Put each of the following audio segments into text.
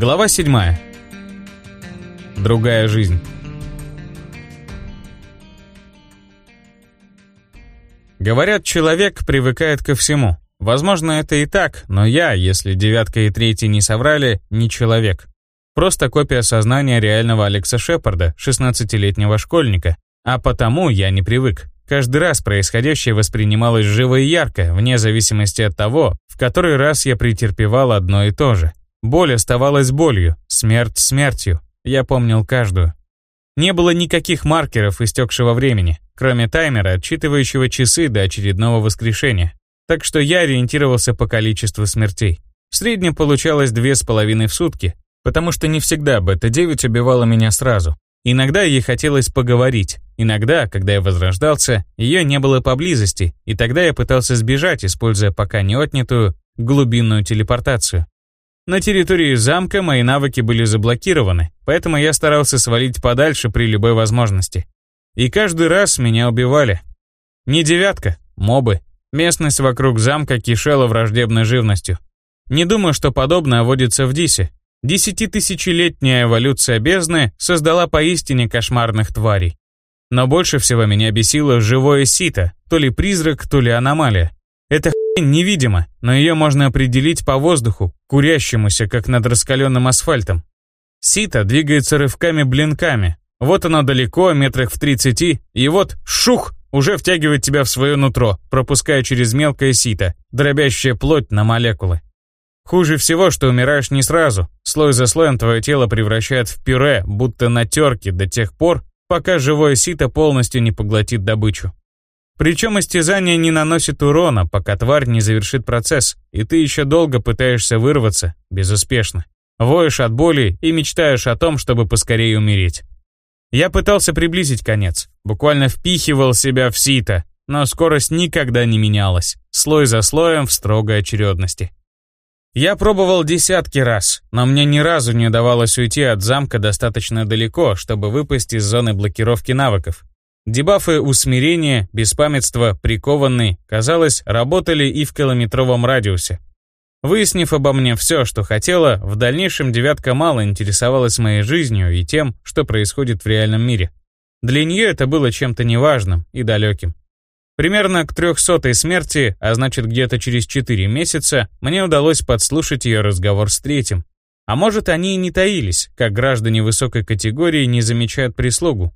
Глава 7. Другая жизнь. Говорят, человек привыкает ко всему. Возможно, это и так, но я, если девятка и третий не соврали, не человек. Просто копия сознания реального Алекса Шепарда, 16-летнего школьника. А потому я не привык. Каждый раз происходящее воспринималось живо и ярко, вне зависимости от того, в который раз я претерпевал одно и то же. Боль оставалась болью, смерть смертью. Я помнил каждую. Не было никаких маркеров истекшего времени, кроме таймера, отчитывающего часы до очередного воскрешения. Так что я ориентировался по количеству смертей. В среднем получалось две с половиной в сутки, потому что не всегда бета-9 убивала меня сразу. Иногда ей хотелось поговорить, иногда, когда я возрождался, ее не было поблизости, и тогда я пытался сбежать, используя пока не отнятую глубинную телепортацию. На территории замка мои навыки были заблокированы, поэтому я старался свалить подальше при любой возможности. И каждый раз меня убивали. Не девятка, мобы. Местность вокруг замка кишела враждебной живностью. Не думаю, что подобное водится в Дисе. Десятитысячелетняя эволюция бездны создала поистине кошмарных тварей. Но больше всего меня бесило живое сито, то ли призрак, то ли аномалия. Это невидима, но ее можно определить по воздуху, курящемуся, как над раскаленным асфальтом. Сито двигается рывками-блинками. Вот оно далеко, метрах в 30, и вот шух, уже втягивает тебя в свое нутро, пропуская через мелкое сито, дробящее плоть на молекулы. Хуже всего, что умираешь не сразу. Слой за слоем твое тело превращает в пюре, будто на терке до тех пор, пока живое сито полностью не поглотит добычу. Причем истязание не наносит урона, пока тварь не завершит процесс, и ты еще долго пытаешься вырваться, безуспешно. Воешь от боли и мечтаешь о том, чтобы поскорее умереть. Я пытался приблизить конец, буквально впихивал себя в сито, но скорость никогда не менялась, слой за слоем в строгой очередности. Я пробовал десятки раз, но мне ни разу не удавалось уйти от замка достаточно далеко, чтобы выпасть из зоны блокировки навыков. Дебафы усмирения, беспамятства, прикованный, казалось, работали и в километровом радиусе. Выяснив обо мне все, что хотела, в дальнейшем девятка мало интересовалась моей жизнью и тем, что происходит в реальном мире. Для нее это было чем-то неважным и далеким. Примерно к трехсотой смерти, а значит где-то через четыре месяца, мне удалось подслушать ее разговор с третьим. А может, они и не таились, как граждане высокой категории не замечают прислугу,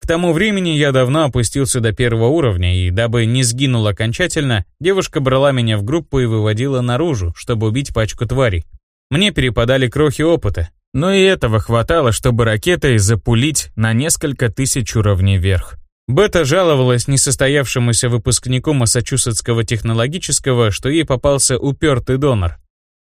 к тому времени я давно опустился до первого уровня, и дабы не сгинул окончательно, девушка брала меня в группу и выводила наружу, чтобы убить пачку тварей. Мне перепадали крохи опыта, но и этого хватало, чтобы ракетой запулить на несколько тысяч уровней вверх. Бета жаловалась несостоявшемуся выпускнику Массачусетского технологического, что ей попался упертый донор.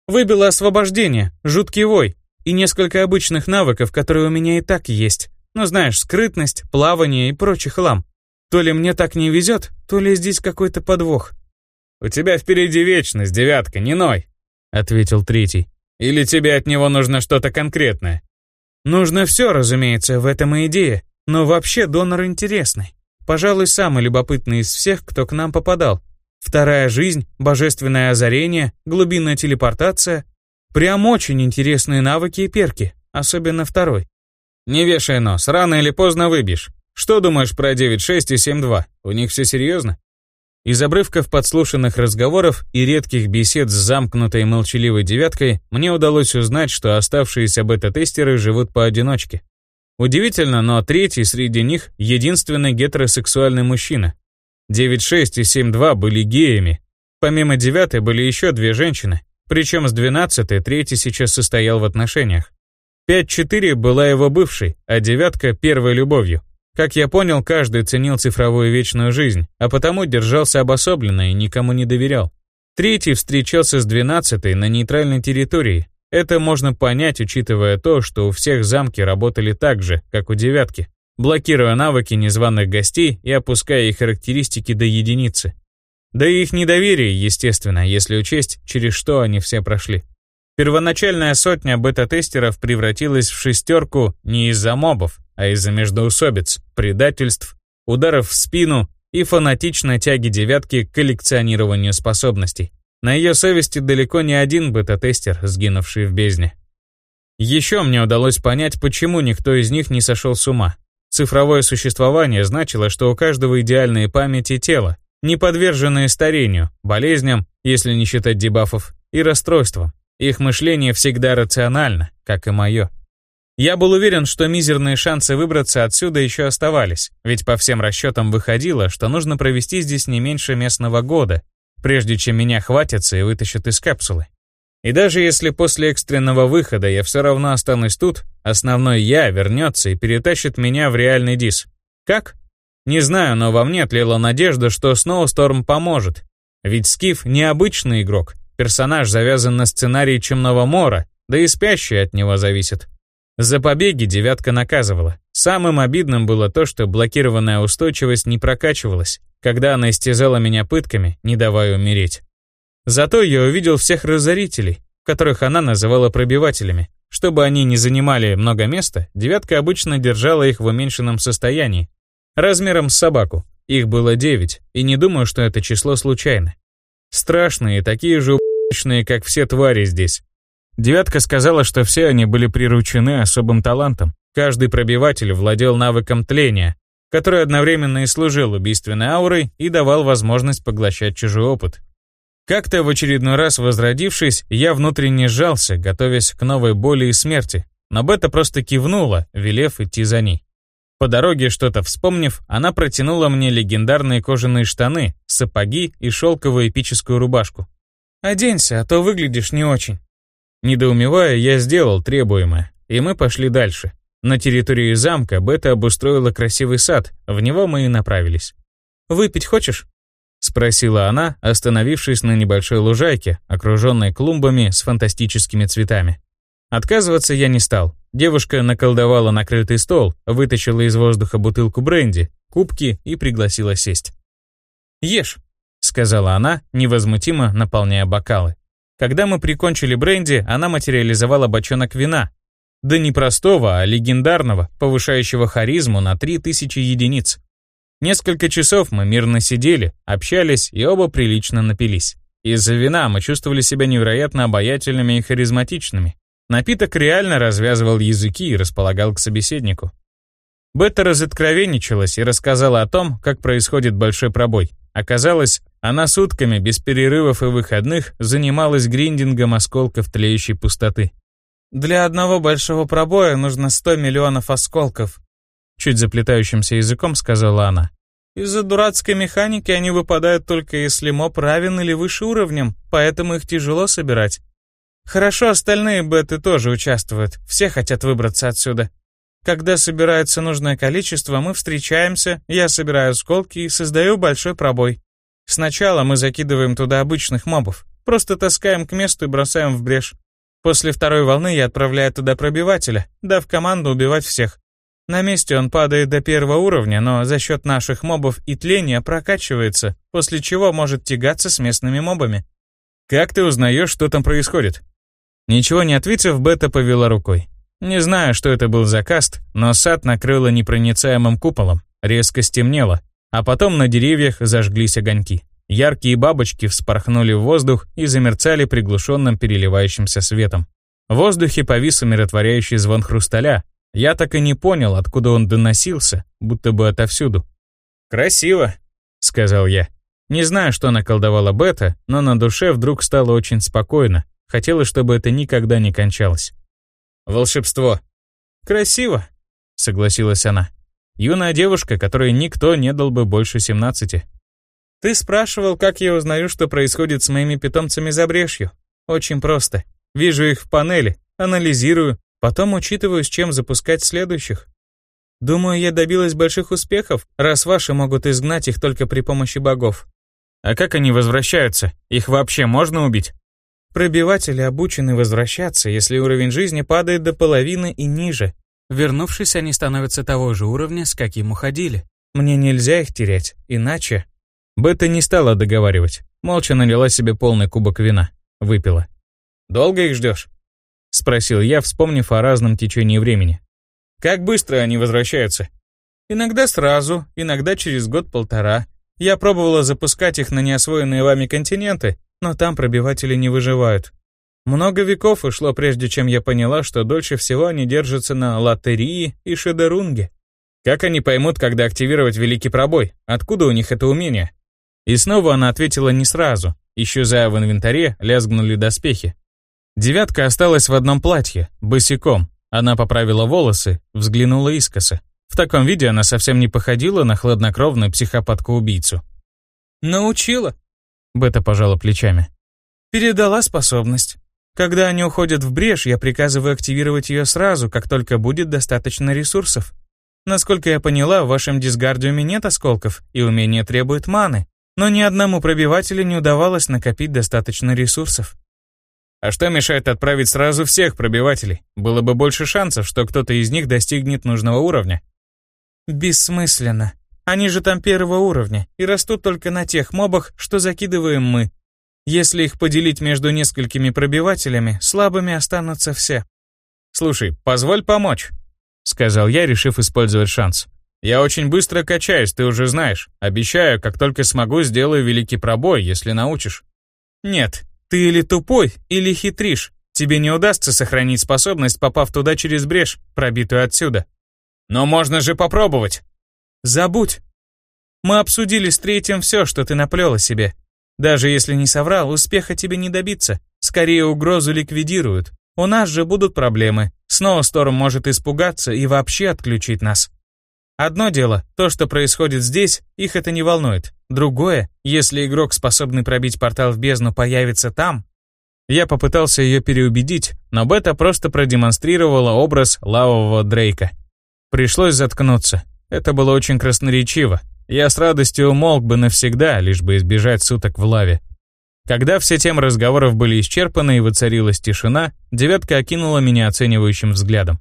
«Выбило освобождение, жуткий вой и несколько обычных навыков, которые у меня и так есть. Ну, знаешь, скрытность, плавание и прочий хлам. То ли мне так не везет, то ли здесь какой-то подвох. «У тебя впереди вечность, девятка, не ной», — ответил третий. «Или тебе от него нужно что-то конкретное?» «Нужно все, разумеется, в этом и идея. Но вообще донор интересный. Пожалуй, самый любопытный из всех, кто к нам попадал. Вторая жизнь, божественное озарение, глубинная телепортация. Прям очень интересные навыки и перки, особенно второй. «Не вешай нос, рано или поздно выбьешь. Что думаешь про 9.6 и 7.2? У них все серьезно?» Из обрывков подслушанных разговоров и редких бесед с замкнутой молчаливой девяткой мне удалось узнать, что оставшиеся бета-тестеры живут поодиночке. Удивительно, но третий среди них — единственный гетеросексуальный мужчина. 9.6 и 7.2 были геями. Помимо девятой были еще две женщины, причем с 12 третий сейчас состоял в отношениях. 5-4 была его бывшей, а девятка — первой любовью. Как я понял, каждый ценил цифровую вечную жизнь, а потому держался обособленно и никому не доверял. Третий встречался с двенадцатой на нейтральной территории. Это можно понять, учитывая то, что у всех замки работали так же, как у девятки, блокируя навыки незваных гостей и опуская их характеристики до единицы. Да и их недоверие, естественно, если учесть, через что они все прошли. Первоначальная сотня бета-тестеров превратилась в шестерку не из-за мобов, а из-за междоусобиц, предательств, ударов в спину и фанатичной тяги девятки к коллекционированию способностей. На ее совести далеко не один бета-тестер, сгинувший в бездне. Еще мне удалось понять, почему никто из них не сошел с ума. Цифровое существование значило, что у каждого идеальные памяти тело, не подверженные старению, болезням, если не считать дебафов, и расстройствам. Их мышление всегда рационально, как и мое. Я был уверен, что мизерные шансы выбраться отсюда еще оставались, ведь по всем расчетам выходило, что нужно провести здесь не меньше местного года, прежде чем меня хватятся и вытащат из капсулы. И даже если после экстренного выхода я все равно останусь тут, основной я вернется и перетащит меня в реальный дис. Как? Не знаю, но во мне тлела надежда, что Сноусторм поможет. Ведь Скиф необычный игрок, персонаж завязан на сценарий Чемного Мора, да и спящий от него зависит. За побеги девятка наказывала. Самым обидным было то, что блокированная устойчивость не прокачивалась, когда она истязала меня пытками, не давая умереть. Зато я увидел всех разорителей, которых она называла пробивателями. Чтобы они не занимали много места, девятка обычно держала их в уменьшенном состоянии, размером с собаку. Их было девять, и не думаю, что это число случайно. Страшные, такие же уб***чные, как все твари здесь. Девятка сказала, что все они были приручены особым талантом. Каждый пробиватель владел навыком тления, который одновременно и служил убийственной аурой и давал возможность поглощать чужой опыт. Как-то в очередной раз возродившись, я внутренне сжался, готовясь к новой боли и смерти, но Бета просто кивнула, велев идти за ней. По дороге, что-то вспомнив, она протянула мне легендарные кожаные штаны, сапоги и шелковую эпическую рубашку. «Оденься, а то выглядишь не очень». Недоумевая, я сделал требуемое, и мы пошли дальше. На территории замка Бета обустроила красивый сад, в него мы и направились. «Выпить хочешь?» — спросила она, остановившись на небольшой лужайке, окруженной клумбами с фантастическими цветами. Отказываться я не стал. Девушка наколдовала накрытый стол, вытащила из воздуха бутылку бренди, кубки и пригласила сесть. «Ешь», — сказала она, невозмутимо наполняя бокалы. Когда мы прикончили бренди, она материализовала бочонок вина. Да не простого, а легендарного, повышающего харизму на 3000 единиц. Несколько часов мы мирно сидели, общались и оба прилично напились. Из-за вина мы чувствовали себя невероятно обаятельными и харизматичными. Напиток реально развязывал языки и располагал к собеседнику. Бетта разоткровенничалась и рассказала о том, как происходит большой пробой. Оказалось, она сутками, без перерывов и выходных, занималась гриндингом осколков тлеющей пустоты. «Для одного большого пробоя нужно 100 миллионов осколков», чуть заплетающимся языком сказала она. «Из-за дурацкой механики они выпадают только если моб равен или выше уровнем, поэтому их тяжело собирать. Хорошо, остальные беты тоже участвуют, все хотят выбраться отсюда. Когда собирается нужное количество, мы встречаемся, я собираю осколки и создаю большой пробой. Сначала мы закидываем туда обычных мобов, просто таскаем к месту и бросаем в брешь. После второй волны я отправляю туда пробивателя, дав команду убивать всех. На месте он падает до первого уровня, но за счет наших мобов и тления прокачивается, после чего может тягаться с местными мобами. Как ты узнаешь, что там происходит? Ничего не ответив, Бета повела рукой. Не знаю, что это был за каст, но сад накрыло непроницаемым куполом, резко стемнело, а потом на деревьях зажглись огоньки. Яркие бабочки вспорхнули в воздух и замерцали приглушенным переливающимся светом. В воздухе повис умиротворяющий звон хрусталя. Я так и не понял, откуда он доносился, будто бы отовсюду. «Красиво», — сказал я. Не знаю, что наколдовала Бета, но на душе вдруг стало очень спокойно. Хотелось, чтобы это никогда не кончалось. «Волшебство». «Красиво», — согласилась она. Юная девушка, которой никто не дал бы больше 17. Ты спрашивал, как я узнаю, что происходит с моими питомцами за брешью? Очень просто. Вижу их в панели, анализирую, потом учитываю, с чем запускать следующих. Думаю, я добилась больших успехов, раз ваши могут изгнать их только при помощи богов. А как они возвращаются? Их вообще можно убить? Пробиватели обучены возвращаться, если уровень жизни падает до половины и ниже. Вернувшись, они становятся того же уровня, с каким уходили. Мне нельзя их терять, иначе... Бетта не стала договаривать. Молча налила себе полный кубок вина. Выпила. «Долго их ждешь?» Спросил я, вспомнив о разном течении времени. «Как быстро они возвращаются?» «Иногда сразу, иногда через год-полтора. Я пробовала запускать их на неосвоенные вами континенты, но там пробиватели не выживают. Много веков ушло, прежде чем я поняла, что дольше всего они держатся на лотерии и шедерунге. Как они поймут, когда активировать великий пробой? Откуда у них это умение? И снова она ответила не сразу. Исчезая в инвентаре, лязгнули доспехи. Девятка осталась в одном платье, босиком. Она поправила волосы, взглянула искоса. В таком виде она совсем не походила на хладнокровную психопатку-убийцу. «Научила», — Бета пожала плечами. «Передала способность. Когда они уходят в брешь, я приказываю активировать ее сразу, как только будет достаточно ресурсов. Насколько я поняла, в вашем дисгардиуме нет осколков, и умение требует маны, но ни одному пробивателю не удавалось накопить достаточно ресурсов. А что мешает отправить сразу всех пробивателей? Было бы больше шансов, что кто-то из них достигнет нужного уровня. Бессмысленно. Они же там первого уровня и растут только на тех мобах, что закидываем мы. Если их поделить между несколькими пробивателями, слабыми останутся все. «Слушай, позволь помочь», — сказал я, решив использовать шанс. «Я очень быстро качаюсь, ты уже знаешь. Обещаю, как только смогу, сделаю великий пробой, если научишь». «Нет, ты или тупой, или хитришь. Тебе не удастся сохранить способность, попав туда через брешь, пробитую отсюда». «Но можно же попробовать!» «Забудь. Мы обсудили с третьим все, что ты наплела себе. Даже если не соврал, успеха тебе не добиться. Скорее угрозу ликвидируют. У нас же будут проблемы. Снова Сторм может испугаться и вообще отключить нас. Одно дело, то, что происходит здесь, их это не волнует. Другое, если игрок, способный пробить портал в бездну, появится там. Я попытался ее переубедить, но Бета просто продемонстрировала образ лавового Дрейка. Пришлось заткнуться. Это было очень красноречиво, я с радостью умолк бы навсегда, лишь бы избежать суток в лаве. Когда все темы разговоров были исчерпаны и воцарилась тишина, девятка окинула меня оценивающим взглядом.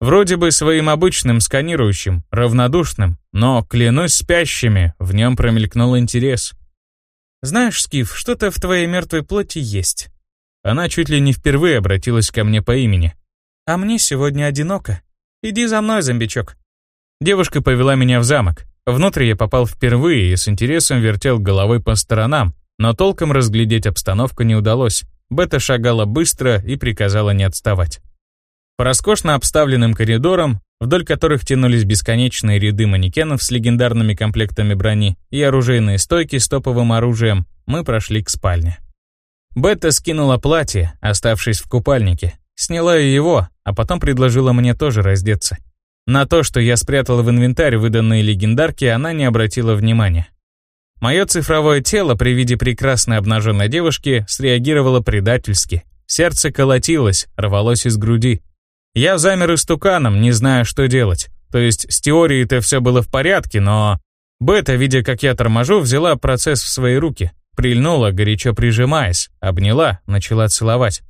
Вроде бы своим обычным сканирующим, равнодушным, но, клянусь спящими, в нем промелькнул интерес. «Знаешь, Скиф, что-то в твоей мертвой плоти есть». Она чуть ли не впервые обратилась ко мне по имени. «А мне сегодня одиноко. Иди за мной, зомбичок». Девушка повела меня в замок. Внутрь я попал впервые и с интересом вертел головой по сторонам, но толком разглядеть обстановку не удалось. Бета шагала быстро и приказала не отставать. По роскошно обставленным коридорам, вдоль которых тянулись бесконечные ряды манекенов с легендарными комплектами брони и оружейные стойки с топовым оружием, мы прошли к спальне. Бета скинула платье, оставшись в купальнике, сняла его, а потом предложила мне тоже раздеться. На то, что я спрятал в инвентарь выданные легендарки, она не обратила внимания. Мое цифровое тело при виде прекрасной обнаженной девушки среагировало предательски. Сердце колотилось, рвалось из груди. Я замер истуканом, не зная, что делать. То есть с теорией-то все было в порядке, но... Бета, видя, как я торможу, взяла процесс в свои руки, прильнула, горячо прижимаясь, обняла, начала целовать.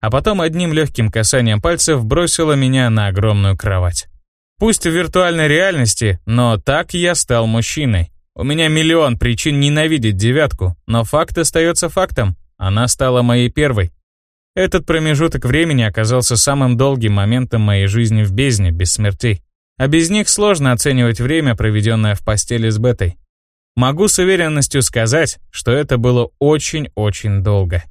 А потом одним легким касанием пальцев бросила меня на огромную кровать. Пусть в виртуальной реальности, но так я стал мужчиной. У меня миллион причин ненавидеть девятку, но факт остается фактом. Она стала моей первой. Этот промежуток времени оказался самым долгим моментом моей жизни в бездне, без смертей. А без них сложно оценивать время, проведенное в постели с Бетой. Могу с уверенностью сказать, что это было очень-очень долго.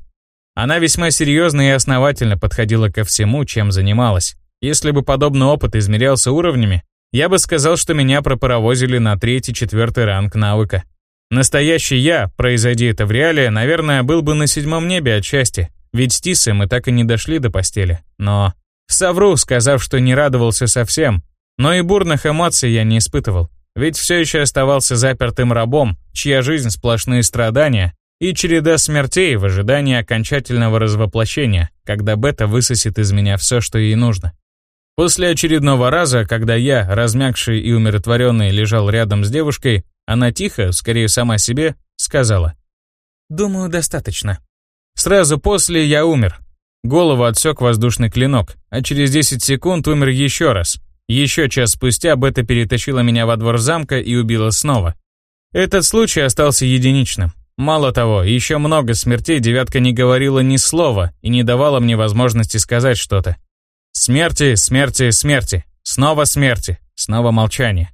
Она весьма серьезно и основательно подходила ко всему, чем занималась. Если бы подобный опыт измерялся уровнями, я бы сказал, что меня пропаровозили на третий-четвертый ранг навыка. Настоящий я, произойди это в реале, наверное, был бы на седьмом небе от счастья, ведь с Тисой мы так и не дошли до постели. Но... Совру, сказав, что не радовался совсем, но и бурных эмоций я не испытывал, ведь все еще оставался запертым рабом, чья жизнь сплошные страдания, и череда смертей в ожидании окончательного развоплощения, когда Бета высосет из меня все, что ей нужно. После очередного раза, когда я, размягший и умиротворенный, лежал рядом с девушкой, она тихо, скорее сама себе, сказала. «Думаю, достаточно». Сразу после я умер. Голову отсек воздушный клинок, а через 10 секунд умер еще раз. Еще час спустя Бета перетащила меня во двор замка и убила снова. Этот случай остался единичным. Мало того, еще много смертей девятка не говорила ни слова и не давала мне возможности сказать что-то. Смерти, смерти, смерти. Снова смерти. Снова молчание.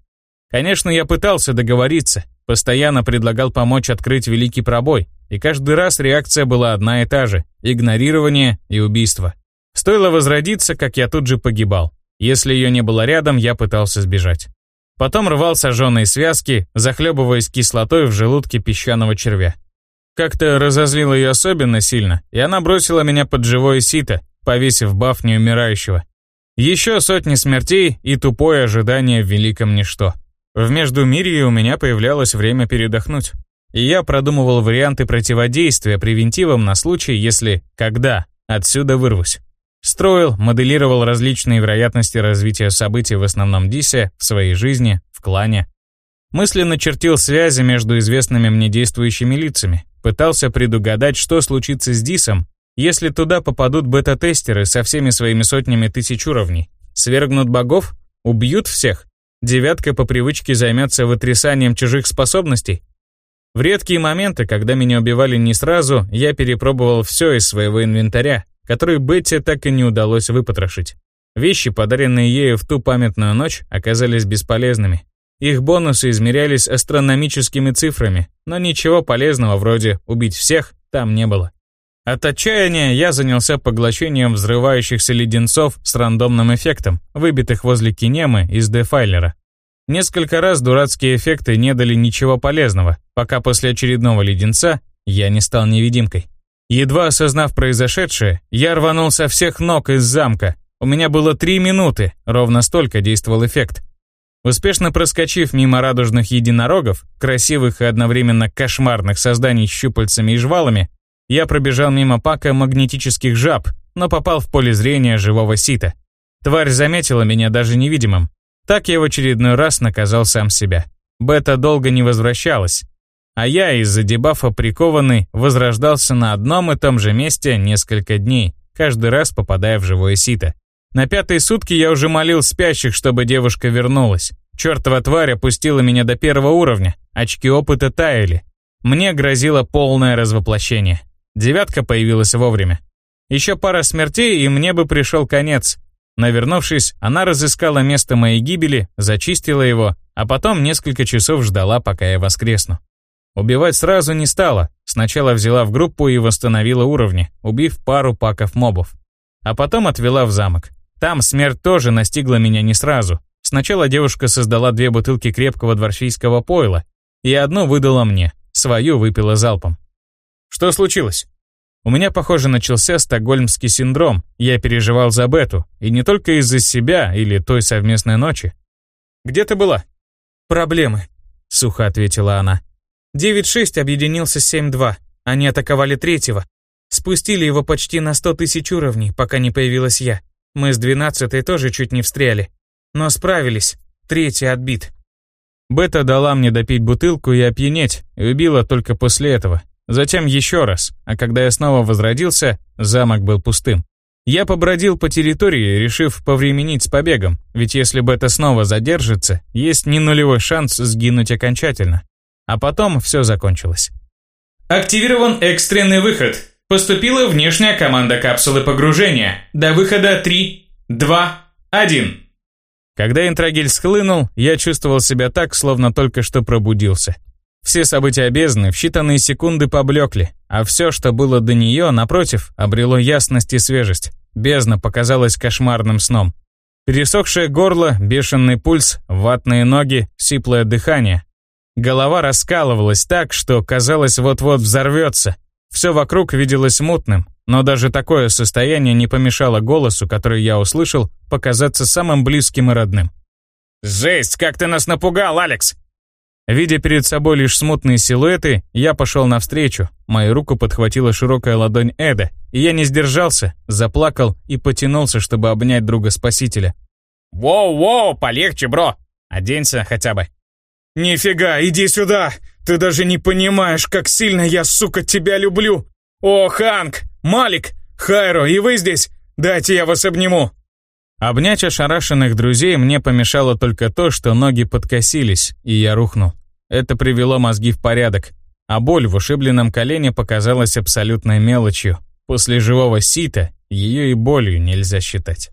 Конечно, я пытался договориться, постоянно предлагал помочь открыть великий пробой. и каждый раз реакция была одна и та же – игнорирование и убийство. Стоило возродиться, как я тут же погибал. Если ее не было рядом, я пытался сбежать. Потом рвал сожженные связки, захлебываясь кислотой в желудке песчаного червя. Как-то разозлило ее особенно сильно, и она бросила меня под живое сито, повесив баф неумирающего. Еще сотни смертей и тупое ожидание в великом ничто. В Междумирье у меня появлялось время передохнуть. И я продумывал варианты противодействия превентивам на случай, если, когда, отсюда вырвусь. Строил, моделировал различные вероятности развития событий в основном Дисе, в своей жизни, в клане. Мысленно чертил связи между известными мне действующими лицами, пытался предугадать, что случится с Дисом, если туда попадут бета-тестеры со всеми своими сотнями тысяч уровней. Свергнут богов? Убьют всех? Девятка по привычке займется вытрясанием чужих способностей? В редкие моменты, когда меня убивали не сразу, я перепробовал все из своего инвентаря, который Бетти так и не удалось выпотрошить. Вещи, подаренные ею в ту памятную ночь, оказались бесполезными. Их бонусы измерялись астрономическими цифрами, но ничего полезного вроде «убить всех» там не было. От отчаяния я занялся поглощением взрывающихся леденцов с рандомным эффектом, выбитых возле кинемы из дефайлера. Несколько раз дурацкие эффекты не дали ничего полезного, пока после очередного леденца я не стал невидимкой. Едва осознав произошедшее, я рванул со всех ног из замка. У меня было три минуты, ровно столько действовал эффект. Успешно проскочив мимо радужных единорогов, красивых и одновременно кошмарных созданий с щупальцами и жвалами, я пробежал мимо пака магнетических жаб, но попал в поле зрения живого сита. Тварь заметила меня даже невидимым. Так я в очередной раз наказал сам себя. Бета долго не возвращалась, а я из-за дебафа прикованный возрождался на одном и том же месте несколько дней, каждый раз попадая в живое сито. На пятые сутки я уже молил спящих, чтобы девушка вернулась. Чёртова тварь опустила меня до первого уровня, очки опыта таяли. Мне грозило полное развоплощение. Девятка появилась вовремя. Еще пара смертей, и мне бы пришел конец. Навернувшись, она разыскала место моей гибели, зачистила его, а потом несколько часов ждала, пока я воскресну. Убивать сразу не стала, сначала взяла в группу и восстановила уровни, убив пару паков мобов. А потом отвела в замок. Там смерть тоже настигла меня не сразу. Сначала девушка создала две бутылки крепкого дворфийского пойла, и одну выдала мне, свою выпила залпом. Что случилось? У меня, похоже, начался стокгольмский синдром. Я переживал за Бету, и не только из-за себя или той совместной ночи. «Где ты была?» «Проблемы», — сухо ответила она. 9-6 объединился с 7-2. Они атаковали третьего. Спустили его почти на 100 тысяч уровней, пока не появилась я. Мы с 12-й тоже чуть не встряли. Но справились. Третий отбит. Бета дала мне допить бутылку и опьянеть, и убила только после этого. Затем еще раз, а когда я снова возродился, замок был пустым. Я побродил по территории, решив повременить с побегом, ведь если Бета снова задержится, есть не нулевой шанс сгинуть окончательно. А потом все закончилось. Активирован экстренный выход. Поступила внешняя команда капсулы погружения. До выхода 3, 2, 1. Когда интрагель схлынул, я чувствовал себя так, словно только что пробудился. Все события бездны в считанные секунды поблекли, а все, что было до нее, напротив, обрело ясность и свежесть. Бездна показалась кошмарным сном. Пересохшее горло, бешеный пульс, ватные ноги, сиплое дыхание. Голова раскалывалась так, что казалось вот-вот взорвется. Все вокруг виделось мутным, но даже такое состояние не помешало голосу, который я услышал, показаться самым близким и родным. «Жесть, как ты нас напугал, Алекс!» Видя перед собой лишь смутные силуэты, я пошел навстречу. Мою руку подхватила широкая ладонь Эда, и я не сдержался, заплакал и потянулся, чтобы обнять друга-спасителя. «Воу-воу, полегче, бро! Оденься хотя бы!» «Нифига, иди сюда! Ты даже не понимаешь, как сильно я, сука, тебя люблю! О, Ханк! Малик! Хайро, и вы здесь? Дайте я вас обниму!» Обнять ошарашенных друзей мне помешало только то, что ноги подкосились, и я рухнул. Это привело мозги в порядок, а боль в ушибленном колене показалась абсолютной мелочью. После живого сита ее и болью нельзя считать.